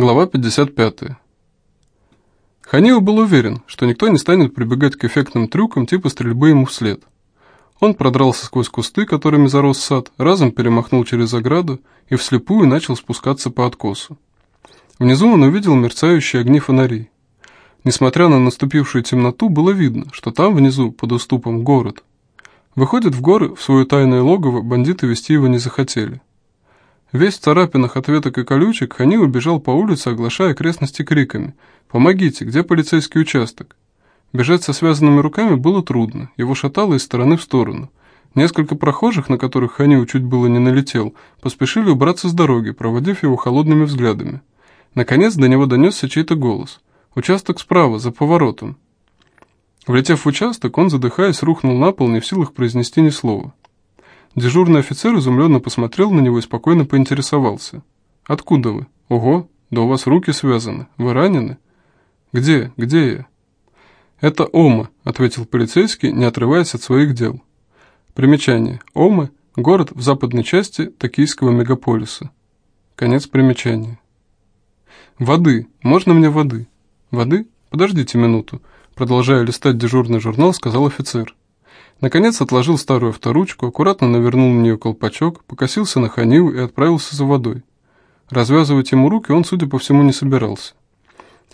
Глава 55. Ханиу был уверен, что никто не станет прибегать к эффектным трюкам типа стрельбы ему вслед. Он продрался сквозь кусты, которыми зарос сад, разом перемахнул через ограду и вслепую начал спускаться по откосу. Внизу он увидел мерцающие огни фонарей. Несмотря на наступившую темноту, было видно, что там внизу, под уступом, город. Выходит, в горы, в свое тайное логово, бандиты вести его не захотели. Весь в царапинах от веток и колючек, Хани убежал по улице, оглашая окрестности криками «Помогите! Где полицейский участок?» Бежать со связанными руками было трудно, его шатало из стороны в сторону. Несколько прохожих, на которых Ханиу чуть было не налетел, поспешили убраться с дороги, проводив его холодными взглядами. Наконец до него донесся чей-то голос. «Участок справа, за поворотом». Влетев в участок, он, задыхаясь, рухнул на пол, не в силах произнести ни слова. Дежурный офицер изумленно посмотрел на него и спокойно поинтересовался. «Откуда вы? Ого, да у вас руки связаны. Вы ранены?» «Где? Где я?» «Это Ома», — ответил полицейский, не отрываясь от своих дел. Примечание. Ома — город в западной части токийского мегаполиса. Конец примечания. «Воды. Можно мне воды?» «Воды? Подождите минуту», — продолжая листать дежурный журнал, сказал офицер. Наконец отложил старую авторучку, аккуратно навернул на нее колпачок, покосился на Ханил и отправился за водой. Развязывать ему руки он, судя по всему, не собирался.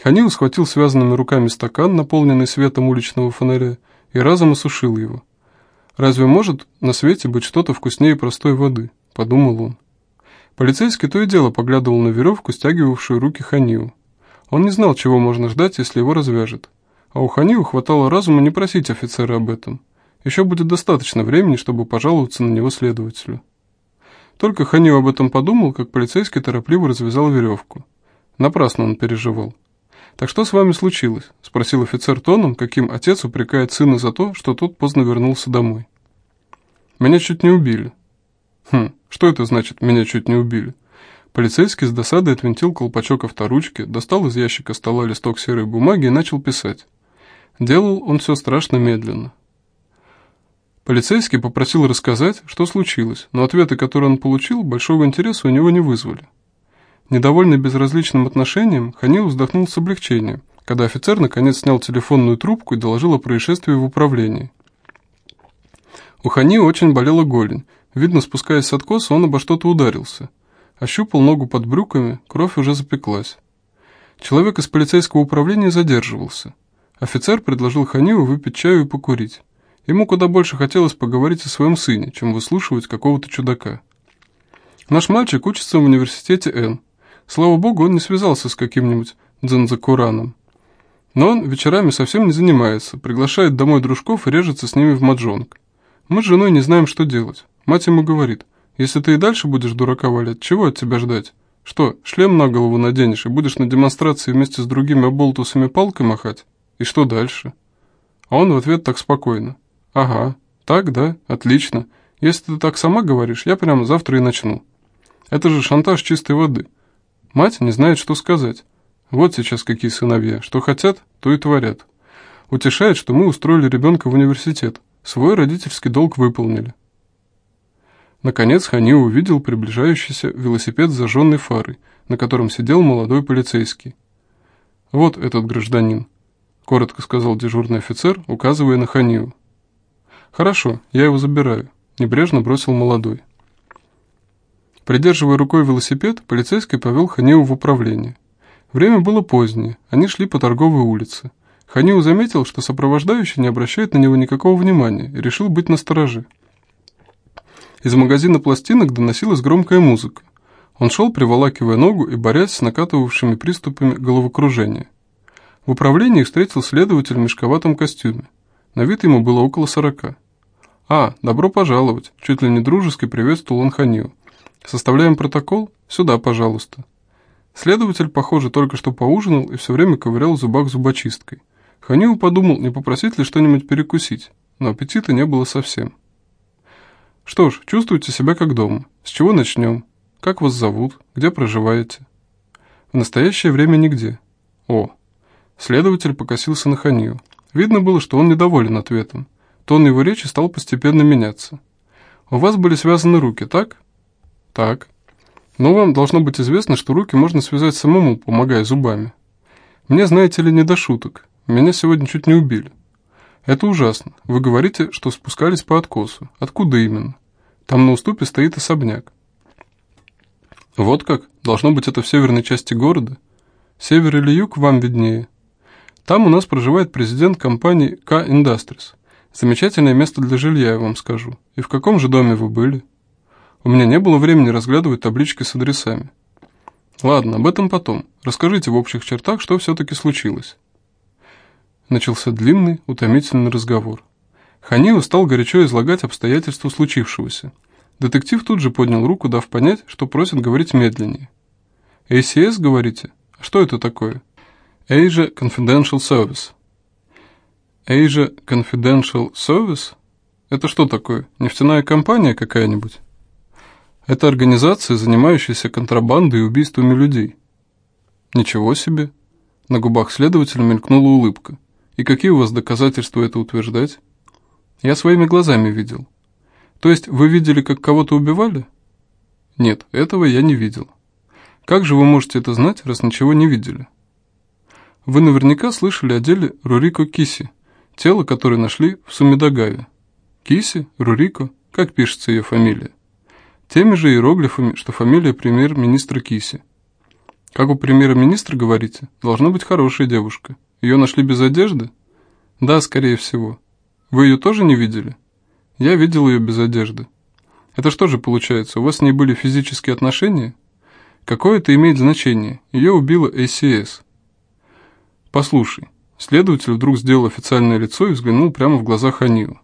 Ханил схватил связанными руками стакан, наполненный светом уличного фонаря, и разом осушил его. «Разве может на свете быть что-то вкуснее простой воды?» – подумал он. Полицейский то и дело поглядывал на веревку, стягивавшую руки Ханию. Он не знал, чего можно ждать, если его развяжет. А у Ханию хватало разума не просить офицера об этом – еще будет достаточно времени, чтобы пожаловаться на него следователю. Только Ханил об этом подумал, как полицейский торопливо развязал веревку. Напрасно он переживал. «Так что с вами случилось?» – спросил офицер тоном, каким отец упрекает сына за то, что тот поздно вернулся домой. «Меня чуть не убили». «Хм, что это значит, меня чуть не убили?» Полицейский с досадой отвинтил колпачок авторучки, достал из ящика стола листок серой бумаги и начал писать. Делал он все страшно медленно. Полицейский попросил рассказать, что случилось, но ответы, которые он получил, большого интереса у него не вызвали. Недовольный безразличным отношением, Ханил вздохнул с облегчением, когда офицер наконец снял телефонную трубку и доложил о происшествии в управлении. У Хани очень болела голень. Видно, спускаясь с откоса, он обо что-то ударился. Ощупал ногу под брюками, кровь уже запеклась. Человек из полицейского управления задерживался. Офицер предложил Ханию выпить чаю и покурить. Ему куда больше хотелось поговорить о своем сыне, чем выслушивать какого-то чудака. Наш мальчик учится в университете Н. Слава богу, он не связался с каким-нибудь дзензакураном. Но он вечерами совсем не занимается, приглашает домой дружков и режется с ними в маджонг. Мы с женой не знаем, что делать. Мать ему говорит, если ты и дальше будешь дурака валять, чего от тебя ждать? Что, шлем на голову наденешь и будешь на демонстрации вместе с другими оболтусами палкой махать? И что дальше? А он в ответ так спокойно. «Ага, так, да, отлично. Если ты так сама говоришь, я прямо завтра и начну. Это же шантаж чистой воды. Мать не знает, что сказать. Вот сейчас какие сыновья. Что хотят, то и творят. Утешает, что мы устроили ребенка в университет. Свой родительский долг выполнили». Наконец Хани увидел приближающийся велосипед с зажженной фарой, на котором сидел молодой полицейский. «Вот этот гражданин», — коротко сказал дежурный офицер, указывая на Ханию. «Хорошо, я его забираю», – небрежно бросил молодой. Придерживая рукой велосипед, полицейский повел Ханиу в управление. Время было позднее, они шли по торговой улице. Ханиу заметил, что сопровождающий не обращает на него никакого внимания и решил быть настороже. Из магазина пластинок доносилась громкая музыка. Он шел, приволакивая ногу и борясь с накатывавшими приступами головокружения. В управлении их встретил следователь в мешковатом костюме. На вид ему было около сорока. «А, добро пожаловать!» – чуть ли не дружески приветствовал он Ханил. «Составляем протокол? Сюда, пожалуйста». Следователь, похоже, только что поужинал и все время ковырял в зубах зубочисткой. Ханил подумал, не попросить ли что-нибудь перекусить, но аппетита не было совсем. «Что ж, чувствуете себя как дома. С чего начнем? Как вас зовут? Где проживаете?» «В настоящее время нигде». «О». Следователь покосился на Ханию. Видно было, что он недоволен ответом. Тон его речи стал постепенно меняться. «У вас были связаны руки, так?» «Так». Но вам должно быть известно, что руки можно связать самому, помогая зубами. Мне, знаете ли, не до шуток. Меня сегодня чуть не убили. Это ужасно. Вы говорите, что спускались по откосу. Откуда именно? Там на уступе стоит особняк. Вот как? Должно быть, это в северной части города? Север или юг вам виднее. Там у нас проживает президент компании К Industries. Замечательное место для жилья, я вам скажу. И в каком же доме вы были? У меня не было времени разглядывать таблички с адресами. Ладно, об этом потом. Расскажите в общих чертах, что все-таки случилось. Начался длинный, утомительный разговор. Ханиу стал горячо излагать обстоятельства случившегося. Детектив тут же поднял руку, дав понять, что просит говорить медленнее. «ACS, говорите? А что это такое?» «Asia Confidential Service». «Asia Confidential Service? Это что такое? Нефтяная компания какая-нибудь?» «Это организация, занимающаяся контрабандой и убийствами людей». «Ничего себе!» На губах следователя мелькнула улыбка. И какие у вас доказательства это утверждать? Я своими глазами видел. То есть вы видели, как кого-то убивали? Нет, этого я не видел. Как же вы можете это знать, раз ничего не видели? Вы наверняка слышали о деле Рурико Киси, тело которое нашли в Сумидагаве. Киси, Рурико, как пишется ее фамилия? Теми же иероглифами, что фамилия премьер-министра Киси. Как у премьер-министра, говорите, должна быть хорошая девушка. Ее нашли без одежды? Да, скорее всего. Вы ее тоже не видели? Я видел ее без одежды. Это что же получается, у вас с ней были физические отношения? Какое это имеет значение? Ее убила ACS. Послушай, следователь вдруг сделал официальное лицо и взглянул прямо в глаза Ханилу.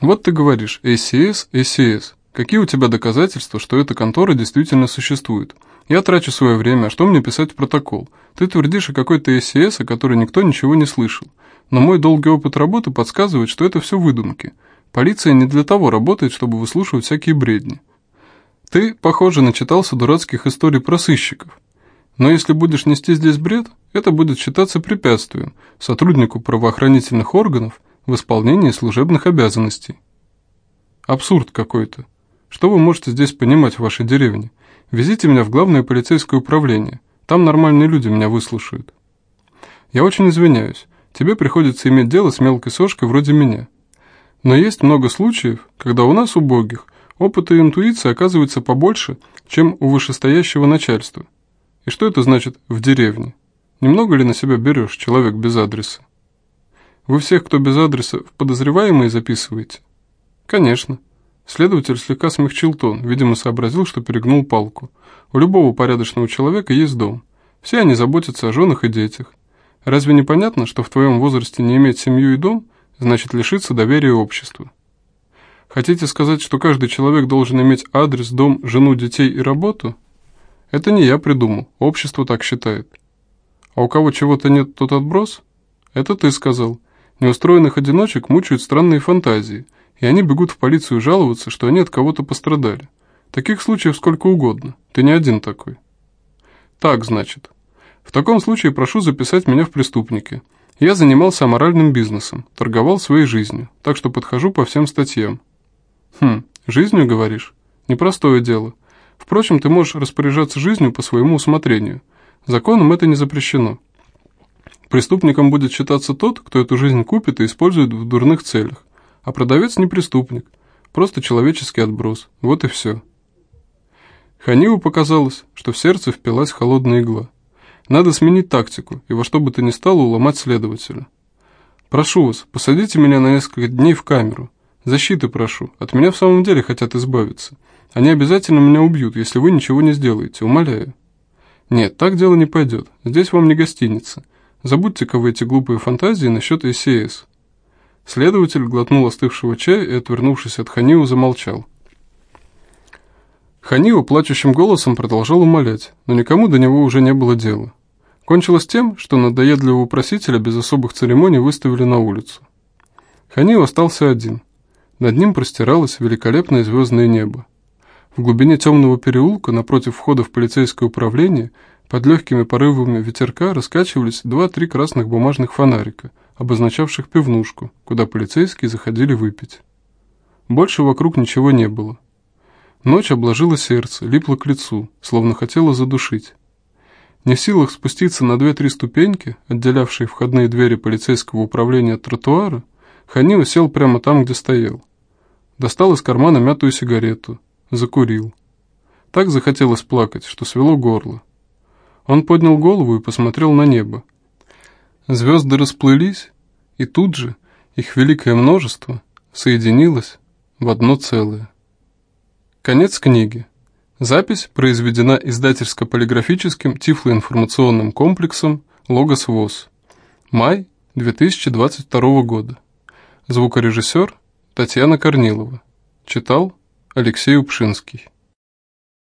Вот ты говоришь, ACS, ACS. Какие у тебя доказательства, что эта контора действительно существует? Я трачу свое время, а что мне писать в протокол? Ты твердишь о какой-то СС, о которой никто ничего не слышал. Но мой долгий опыт работы подсказывает, что это все выдумки. Полиция не для того работает, чтобы выслушивать всякие бредни. Ты, похоже, начитался дурацких историй про сыщиков. Но если будешь нести здесь бред, это будет считаться препятствием сотруднику правоохранительных органов в исполнении служебных обязанностей. Абсурд какой-то. Что вы можете здесь понимать в вашей деревне? Везите меня в главное полицейское управление. Там нормальные люди меня выслушают. Я очень извиняюсь. Тебе приходится иметь дело с мелкой сошкой вроде меня. Но есть много случаев, когда у нас, убогих, опыта и интуиции оказывается побольше, чем у вышестоящего начальства. И что это значит «в деревне»? Немного ли на себя берешь, человек без адреса? Вы всех, кто без адреса, в подозреваемые записываете? Конечно. Следователь слегка смягчил тон, видимо, сообразил, что перегнул палку. У любого порядочного человека есть дом. Все они заботятся о женах и детях. Разве не понятно, что в твоем возрасте не иметь семью и дом, значит лишиться доверия обществу? Хотите сказать, что каждый человек должен иметь адрес, дом, жену, детей и работу? Это не я придумал, общество так считает. А у кого чего-то нет, тот отброс? Это ты сказал. Неустроенных одиночек мучают странные фантазии – и они бегут в полицию жаловаться, что они от кого-то пострадали. Таких случаев сколько угодно, ты не один такой. Так, значит. В таком случае прошу записать меня в преступники. Я занимался аморальным бизнесом, торговал своей жизнью, так что подхожу по всем статьям. Хм, жизнью, говоришь? Непростое дело. Впрочем, ты можешь распоряжаться жизнью по своему усмотрению. Законом это не запрещено. Преступником будет считаться тот, кто эту жизнь купит и использует в дурных целях. А продавец не преступник, просто человеческий отброс. Вот и все. Ханиву показалось, что в сердце впилась холодная игла. Надо сменить тактику и во что бы то ни стало уломать следователя. «Прошу вас, посадите меня на несколько дней в камеру. Защиты прошу. От меня в самом деле хотят избавиться. Они обязательно меня убьют, если вы ничего не сделаете, умоляю». «Нет, так дело не пойдет. Здесь вам не гостиница. Забудьте-ка вы эти глупые фантазии насчет СС. Следователь глотнул остывшего чая и, отвернувшись от Ханиу, замолчал. Ханиу плачущим голосом продолжал умолять, но никому до него уже не было дела. Кончилось тем, что надоедливого просителя без особых церемоний выставили на улицу. Ханиу остался один. Над ним простиралось великолепное звездное небо. В глубине темного переулка, напротив входа в полицейское управление, под легкими порывами ветерка раскачивались два-три красных бумажных фонарика – обозначавших пивнушку, куда полицейские заходили выпить. Больше вокруг ничего не было. Ночь обложила сердце, липла к лицу, словно хотела задушить. Не в силах спуститься на две-три ступеньки, отделявшие входные двери полицейского управления от тротуара, Ханива сел прямо там, где стоял. Достал из кармана мятую сигарету, закурил. Так захотелось плакать, что свело горло. Он поднял голову и посмотрел на небо. Звезды расплылись, и тут же их великое множество соединилось в одно целое. Конец книги. Запись произведена издательско-полиграфическим тифлоинформационным комплексом «Логос ВОЗ». Май 2022 года. Звукорежиссер Татьяна Корнилова. Читал Алексей Упшинский.